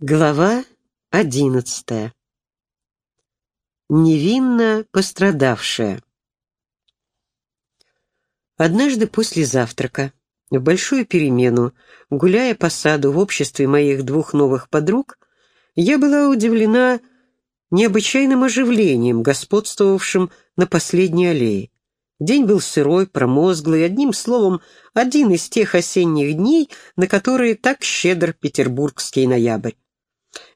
Глава одиннадцатая. Невинно пострадавшая. Однажды после завтрака, в большую перемену, гуляя по саду в обществе моих двух новых подруг, я была удивлена необычайным оживлением, господствовавшим на последней аллее. День был сырой, промозглый, одним словом, один из тех осенних дней, на которые так щедр петербургский ноябрь.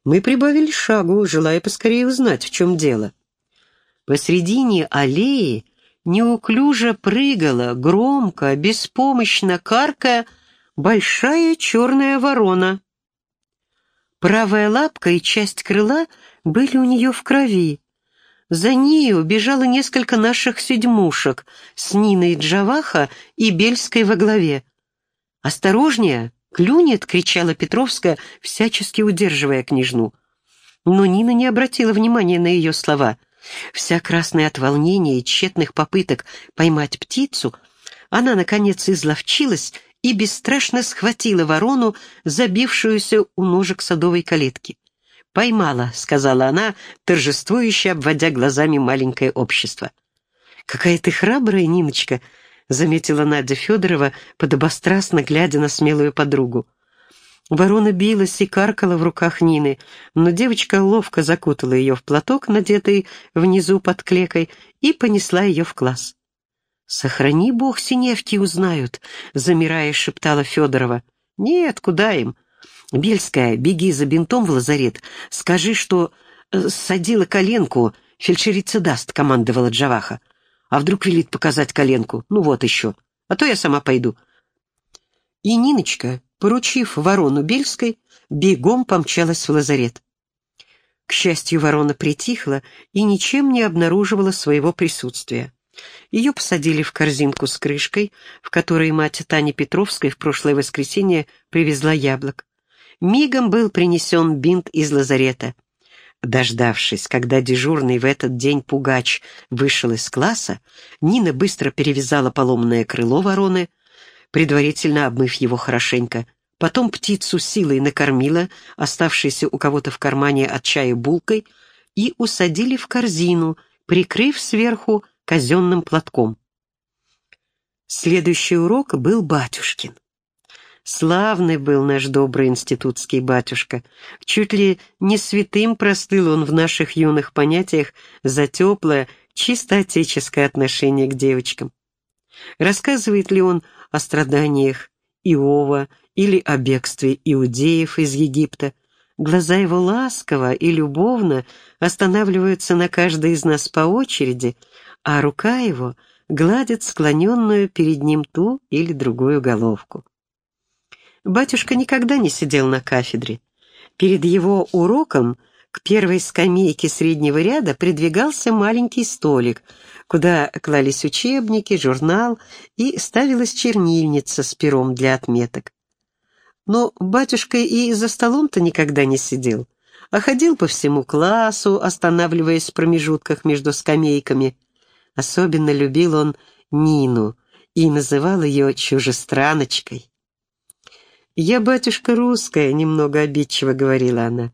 Мы прибавили шагу, желая поскорее узнать, в чем дело. Посредине аллеи неуклюже прыгала, громко, беспомощно каркая, большая черная ворона. Правая лапка и часть крыла были у нее в крови. За нею бежало несколько наших седьмушек с Ниной Джаваха и Бельской во главе. «Осторожнее!» «Клюнет!» — кричала Петровская, всячески удерживая княжну. Но Нина не обратила внимания на ее слова. Вся красная от волнения и тщетных попыток поймать птицу, она, наконец, изловчилась и бесстрашно схватила ворону, забившуюся у ножек садовой калитки. «Поймала», — сказала она, торжествующе обводя глазами маленькое общество. «Какая ты храбрая, Ниночка!» Заметила Надя Федорова, подобострастно глядя на смелую подругу. Ворона билась и каркала в руках Нины, но девочка ловко закутала ее в платок, надетый внизу под клекой, и понесла ее в класс. «Сохрани бог, синевки узнают», — замирая, шептала Федорова. «Нет, куда им? Бельская, беги за бинтом в лазарет, скажи, что э, садила коленку, фельдшерица даст», — командовала Джаваха. А вдруг велит показать коленку? Ну вот еще. А то я сама пойду. И Ниночка, поручив ворону Бельской, бегом помчалась в лазарет. К счастью, ворона притихла и ничем не обнаруживала своего присутствия. Ее посадили в корзинку с крышкой, в которой мать Тани Петровской в прошлое воскресенье привезла яблок. Мигом был принесен бинт из лазарета. Дождавшись, когда дежурный в этот день пугач вышел из класса, Нина быстро перевязала поломанное крыло вороны, предварительно обмыв его хорошенько. Потом птицу силой накормила, оставшейся у кого-то в кармане от чая булкой, и усадили в корзину, прикрыв сверху казенным платком. Следующий урок был батюшкин. Славный был наш добрый институтский батюшка. Чуть ли не святым простыл он в наших юных понятиях за теплое, чисто отеческое отношение к девочкам. Рассказывает ли он о страданиях Иова или о бегстве иудеев из Египта, глаза его ласково и любовно останавливаются на каждой из нас по очереди, а рука его гладит склоненную перед ним ту или другую головку. Батюшка никогда не сидел на кафедре. Перед его уроком к первой скамейке среднего ряда придвигался маленький столик, куда клались учебники, журнал и ставилась чернильница с пером для отметок. Но батюшка и за столом-то никогда не сидел, а ходил по всему классу, останавливаясь в промежутках между скамейками. Особенно любил он Нину и называл ее чужестраночкой. «Я, батюшка, русская», — немного обидчиво говорила она.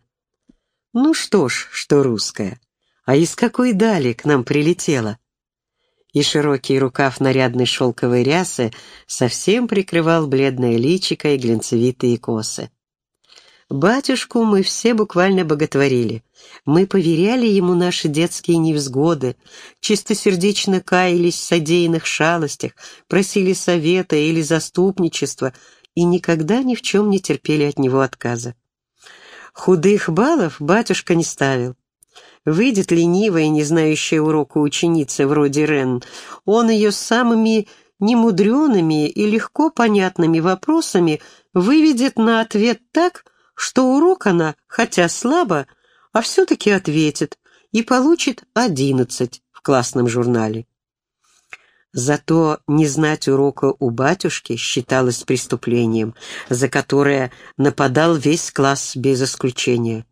«Ну что ж, что русская. А из какой дали к нам прилетела?» И широкий рукав нарядной шелковой рясы совсем прикрывал бледное личико и глинцевитые косы. Батюшку мы все буквально боготворили. Мы поверяли ему наши детские невзгоды, чистосердечно каялись в содеянных шалостях, просили совета или заступничества — и никогда ни в чем не терпели от него отказа. Худых баллов батюшка не ставил. Выйдет ленивая, не знающая урока ученица вроде Рен, он ее самыми немудреными и легко понятными вопросами выведет на ответ так, что урок она, хотя слабо, а все-таки ответит и получит одиннадцать в классном журнале. Зато не знать урока у батюшки считалось преступлением, за которое нападал весь класс без исключения.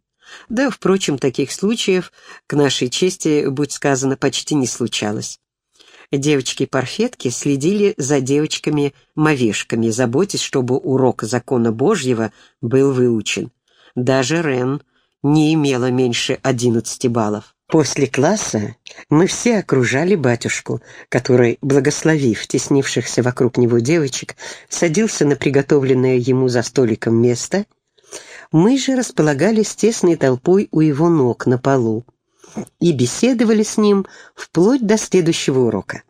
Да, впрочем, таких случаев, к нашей чести, будь сказано, почти не случалось. Девочки-парфетки следили за девочками-мовешками, заботясь, чтобы урок закона Божьего был выучен. даже Рен не имела меньше одиннадцати баллов. После класса мы все окружали батюшку, который, благословив теснившихся вокруг него девочек, садился на приготовленное ему за столиком место. Мы же располагались тесной толпой у его ног на полу и беседовали с ним вплоть до следующего урока.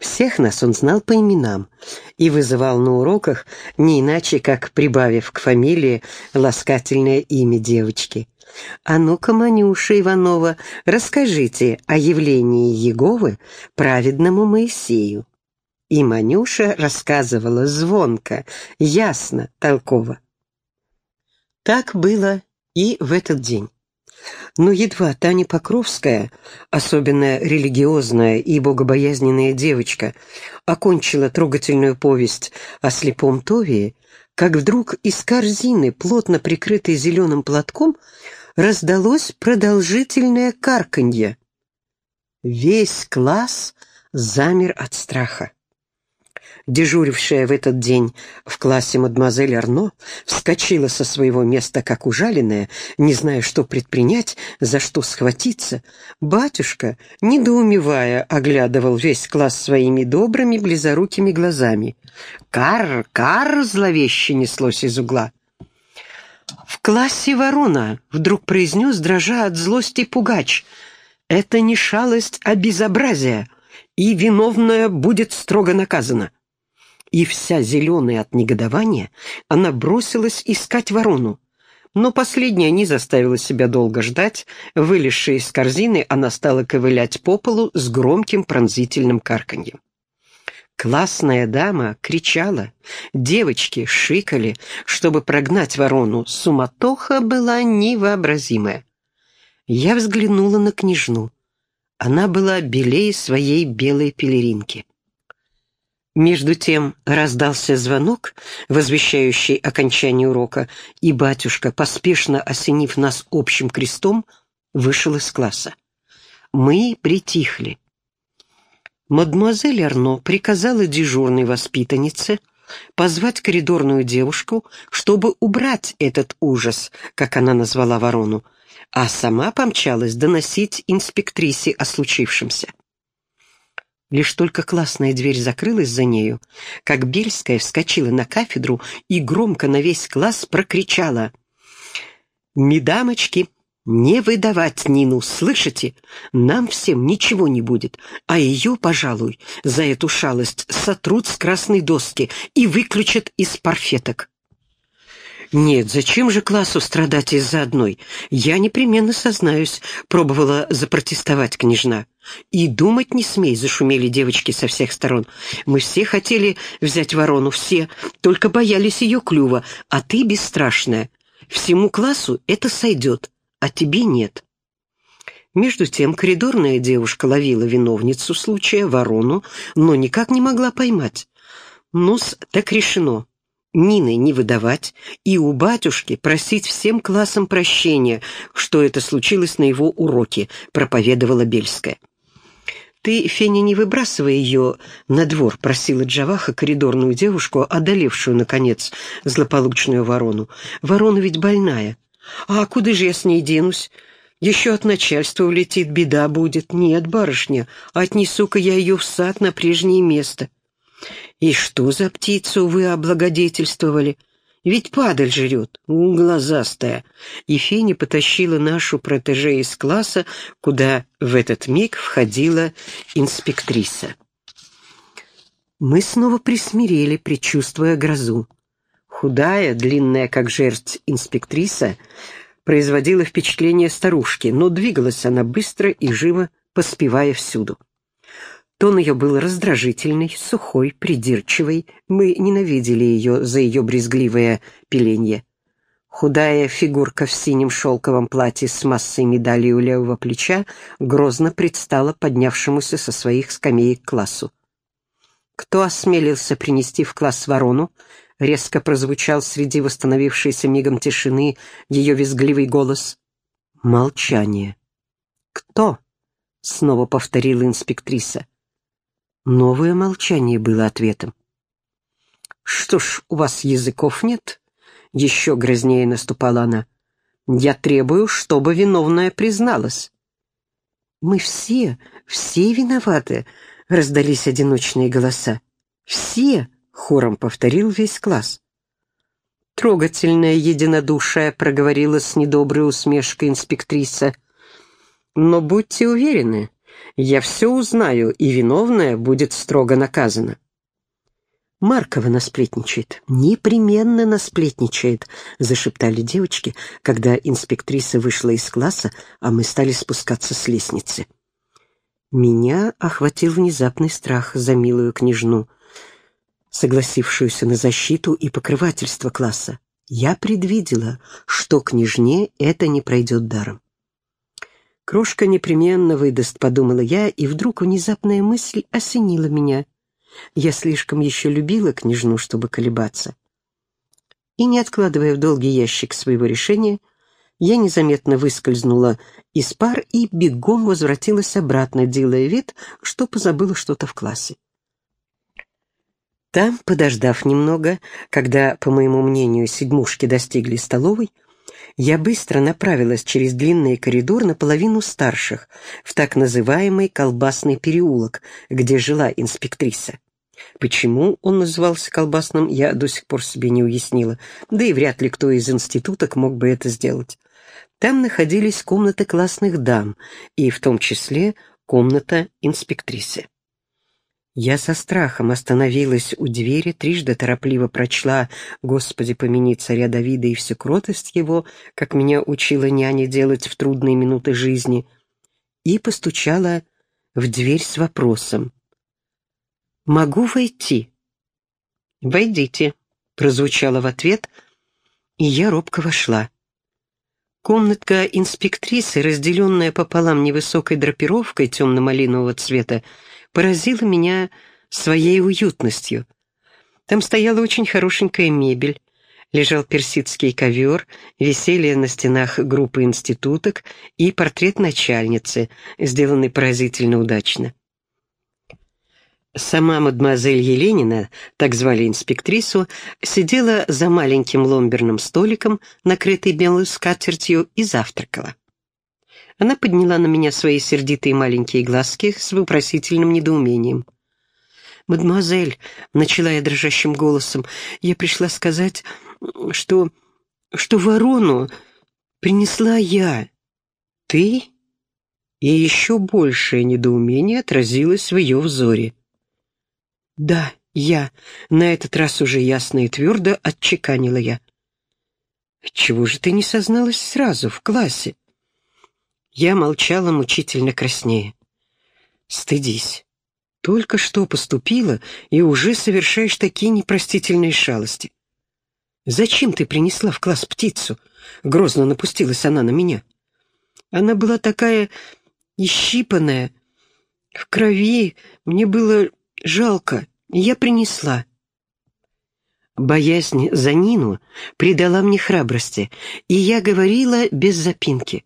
Всех нас он знал по именам и вызывал на уроках не иначе, как прибавив к фамилии ласкательное имя девочки. «А ну-ка, Манюша Иванова, расскажите о явлении Еговы праведному Моисею». И Манюша рассказывала звонко, ясно, толково. Так было и в этот день. Но едва Таня Покровская, особенно религиозная и богобоязненная девочка, окончила трогательную повесть о слепом Товии, как вдруг из корзины, плотно прикрытой зеленым платком, раздалось продолжительное карканье. Весь класс замер от страха. Дежурившая в этот день в классе мадемуазель Арно вскочила со своего места, как ужаленная, не зная, что предпринять, за что схватиться. Батюшка, недоумевая, оглядывал весь класс своими добрыми, близорукими глазами. «Кар, кар!» — зловеще неслось из угла. «В классе ворона!» — вдруг произнес, дрожа от злости пугач. «Это не шалость, а безобразие, и виновная будет строго наказана». И вся зеленая от негодования, она бросилась искать ворону. Но последняя не заставила себя долго ждать. Вылезшая из корзины, она стала ковылять по полу с громким пронзительным карканьем. Классная дама кричала, девочки шикали, чтобы прогнать ворону. Суматоха была невообразимая. Я взглянула на княжну. Она была белее своей белой пелеринки. Между тем раздался звонок, возвещающий окончание урока, и батюшка, поспешно осенив нас общим крестом, вышел из класса. Мы притихли. Мадемуазель Арно приказала дежурной воспитаннице позвать коридорную девушку, чтобы убрать этот ужас, как она назвала ворону, а сама помчалась доносить инспектрисе о случившемся. Лишь только классная дверь закрылась за нею, как Бельская вскочила на кафедру и громко на весь класс прокричала. «Медамочки, не выдавать Нину, слышите? Нам всем ничего не будет, а ее, пожалуй, за эту шалость сотрут с красной доски и выключат из парфеток». «Нет, зачем же классу страдать из-за одной? Я непременно сознаюсь», — пробовала запротестовать княжна. «И думать не смей», — зашумели девочки со всех сторон. «Мы все хотели взять ворону, все, только боялись ее клюва, а ты бесстрашная. Всему классу это сойдет, а тебе нет». Между тем коридорная девушка ловила виновницу случая, ворону, но никак не могла поймать. «Ну-с, так решено. Нины не выдавать и у батюшки просить всем классам прощения, что это случилось на его уроке, проповедовала Бельская. «Ты, Феня, не выбрасывай ее на двор», — просила Джаваха коридорную девушку, одолевшую, наконец, злополучную ворону. «Ворона ведь больная. А куда же я с ней денусь? Еще от начальства улетит, беда будет. Нет, барышня, отнесу-ка я ее в сад на прежнее место». «И что за птицу вы облагодетельствовали? Ведь падаль жрет, глазастая». И Феня потащила нашу протеже из класса, куда в этот миг входила инспектриса. Мы снова присмирели, предчувствуя грозу. Худая, длинная, как жерсть, инспектриса производила впечатление старушки, но двигалась она быстро и живо, поспевая всюду. Тон ее был раздражительный, сухой, придирчивый. Мы ненавидели ее за ее брезгливое пеленье. Худая фигурка в синем шелковом платье с массой медалей у левого плеча грозно предстала поднявшемуся со своих скамеек классу. «Кто осмелился принести в класс ворону?» — резко прозвучал среди восстановившейся мигом тишины ее визгливый голос. «Молчание». «Кто?» — снова повторила инспектриса. Новое молчание было ответом. «Что ж, у вас языков нет?» Еще грознее наступала она. Я требую, чтобы виновная призналась». «Мы все, все виноваты», — раздались одиночные голоса. «Все», — хором повторил весь класс. «Трогательное единодушие», — проговорила с недоброй усмешкой инспектриса. «Но будьте уверены, я все узнаю, и виновная будет строго наказана». «Маркова насплетничает, непременно насплетничает», — зашептали девочки, когда инспектриса вышла из класса, а мы стали спускаться с лестницы. Меня охватил внезапный страх за милую княжну, согласившуюся на защиту и покрывательство класса. Я предвидела, что княжне это не пройдет даром. «Крошка непременно выдаст», — подумала я, и вдруг внезапная мысль осенила меня. Я слишком еще любила княжну, чтобы колебаться. И, не откладывая в долгий ящик своего решения, я незаметно выскользнула из пар и бегом возвратилась обратно, делая вид, что позабыла что-то в классе. Там, подождав немного, когда, по моему мнению, седьмушки достигли столовой, я быстро направилась через длинный коридор наполовину старших, в так называемый колбасный переулок, где жила инспектриса. Почему он назывался колбасным, я до сих пор себе не уяснила, да и вряд ли кто из институток мог бы это сделать. Там находились комнаты классных дам, и в том числе комната инспектрисы. Я со страхом остановилась у двери, трижды торопливо прочла «Господи, помяни царя Давида и всю кротость его», как меня учила няня делать в трудные минуты жизни, и постучала в дверь с вопросом «Могу войти?» «Войдите», — прозвучало в ответ, и я робко вошла. Комнатка инспектрисы, разделенная пополам невысокой драпировкой темно-малинового цвета, поразила меня своей уютностью. Там стояла очень хорошенькая мебель, лежал персидский ковер, висели на стенах группы институток и портрет начальницы, сделанный поразительно удачно. Сама мадемуазель Еленина, так звали инспектрису, сидела за маленьким ломберным столиком, накрытый белой скатертью, и завтракала. Она подняла на меня свои сердитые маленькие глазки с вопросительным недоумением. «Мадемуазель», — начала я дрожащим голосом, — «я пришла сказать, что... что ворону принесла я». «Ты?» И еще большее недоумение отразилось в ее взоре. «Да, я», — на этот раз уже ясно и твердо отчеканила я. «Чего же ты не созналась сразу, в классе?» Я молчала мучительно краснее. «Стыдись. Только что поступила, и уже совершаешь такие непростительные шалости. Зачем ты принесла в класс птицу?» Грозно напустилась она на меня. Она была такая ищипанная, в крови, мне было жалко, я принесла. Боязнь за Нину придала мне храбрости, и я говорила без запинки.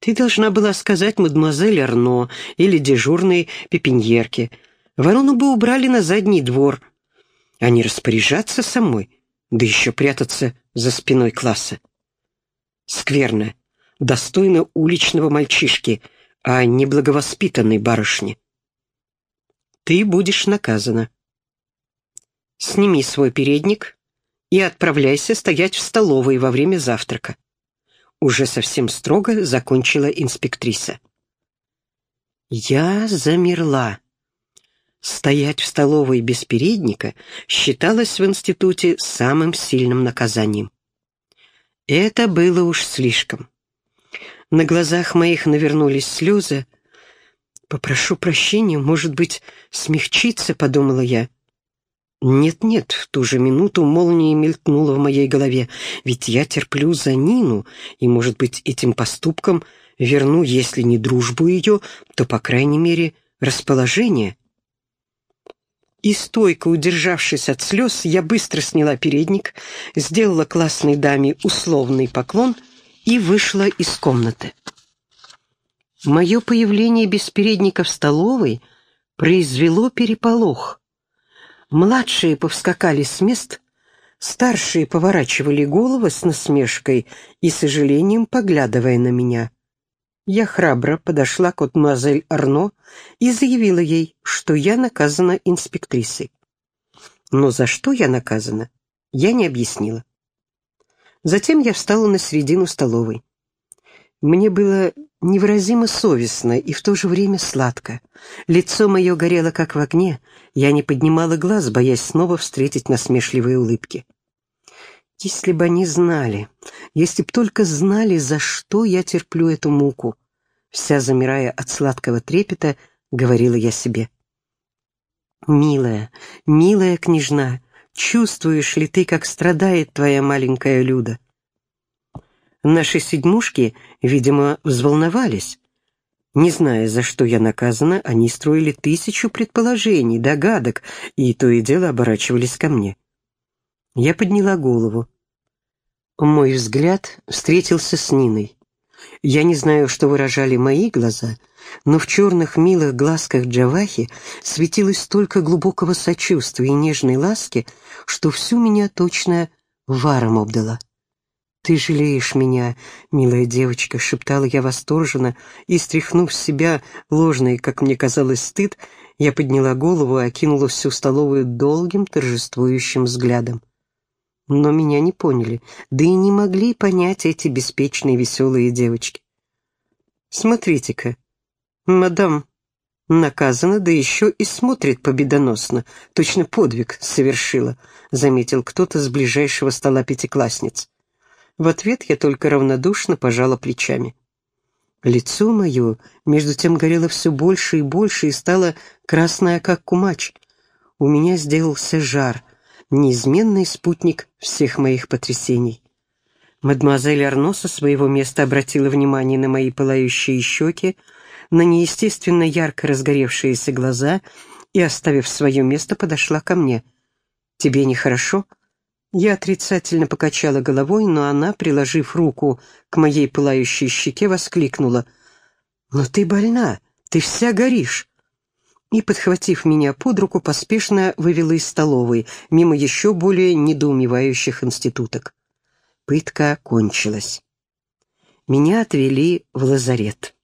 Ты должна была сказать мадемуазель Арно или дежурной пепеньерке. Ворону бы убрали на задний двор, а не распоряжаться самой, да еще прятаться за спиной класса. Скверно, достойно уличного мальчишки, а не благовоспитанной барышни. Ты будешь наказана. Сними свой передник и отправляйся стоять в столовой во время завтрака уже совсем строго закончила инспектриса. Я замерла. Стоять в столовой без передника считалось в институте самым сильным наказанием. Это было уж слишком. На глазах моих навернулись слезы. «Попрошу прощения, может быть, смягчиться», — подумала я. Нет-нет, в ту же минуту молния мелькнула в моей голове, ведь я терплю за Нину, и, может быть, этим поступком верну, если не дружбу ее, то, по крайней мере, расположение. И стойко удержавшись от слез, я быстро сняла передник, сделала классной даме условный поклон и вышла из комнаты. Мое появление без передника в столовой произвело переполох. Младшие повскакали с мест, Старшие поворачивали головы с насмешкой и сожалением, поглядывая на меня. Я храбро подошла к мадемуазель Арно и заявила ей, что я наказана инспектрисой. Но за что я наказана, я не объяснила. Затем я встала на середину столовой. Мне было невыразимо совестно и в то же время сладко. Лицо мое горело, как в огне. Я не поднимала глаз, боясь снова встретить насмешливые улыбки. Если бы они знали, если б только знали, за что я терплю эту муку, вся замирая от сладкого трепета, говорила я себе. «Милая, милая княжна, чувствуешь ли ты, как страдает твоя маленькая Люда?» Наши седьмушки, видимо, взволновались. Не зная, за что я наказана, они строили тысячу предположений, догадок, и то и дело оборачивались ко мне. Я подняла голову. Мой взгляд встретился с Ниной. Я не знаю, что выражали мои глаза, но в черных милых глазках Джавахи светилось столько глубокого сочувствия и нежной ласки, что всю меня точно варом обдала. «Ты жалеешь меня, милая девочка», — шептала я восторженно, и, стряхнув с себя ложный, как мне казалось, стыд, я подняла голову и окинула всю столовую долгим торжествующим взглядом. Но меня не поняли, да и не могли понять эти беспечные веселые девочки. «Смотрите-ка, мадам наказана, да еще и смотрит победоносно, точно подвиг совершила», — заметил кто-то с ближайшего стола пятиклассниц. В ответ я только равнодушно пожала плечами. Лицо мое, между тем, горело все больше и больше и стало красное, как кумач. У меня сделался жар, неизменный спутник всех моих потрясений. Мадемуазель Арно со своего места обратила внимание на мои пылающие щеки, на неестественно ярко разгоревшиеся глаза и, оставив свое место, подошла ко мне. «Тебе нехорошо?» Я отрицательно покачала головой, но она, приложив руку к моей пылающей щеке, воскликнула. «Но ты больна, ты вся горишь!» И, подхватив меня под руку, поспешно вывела из столовой, мимо еще более недоумевающих институток. Пытка кончилась. Меня отвели в лазарет.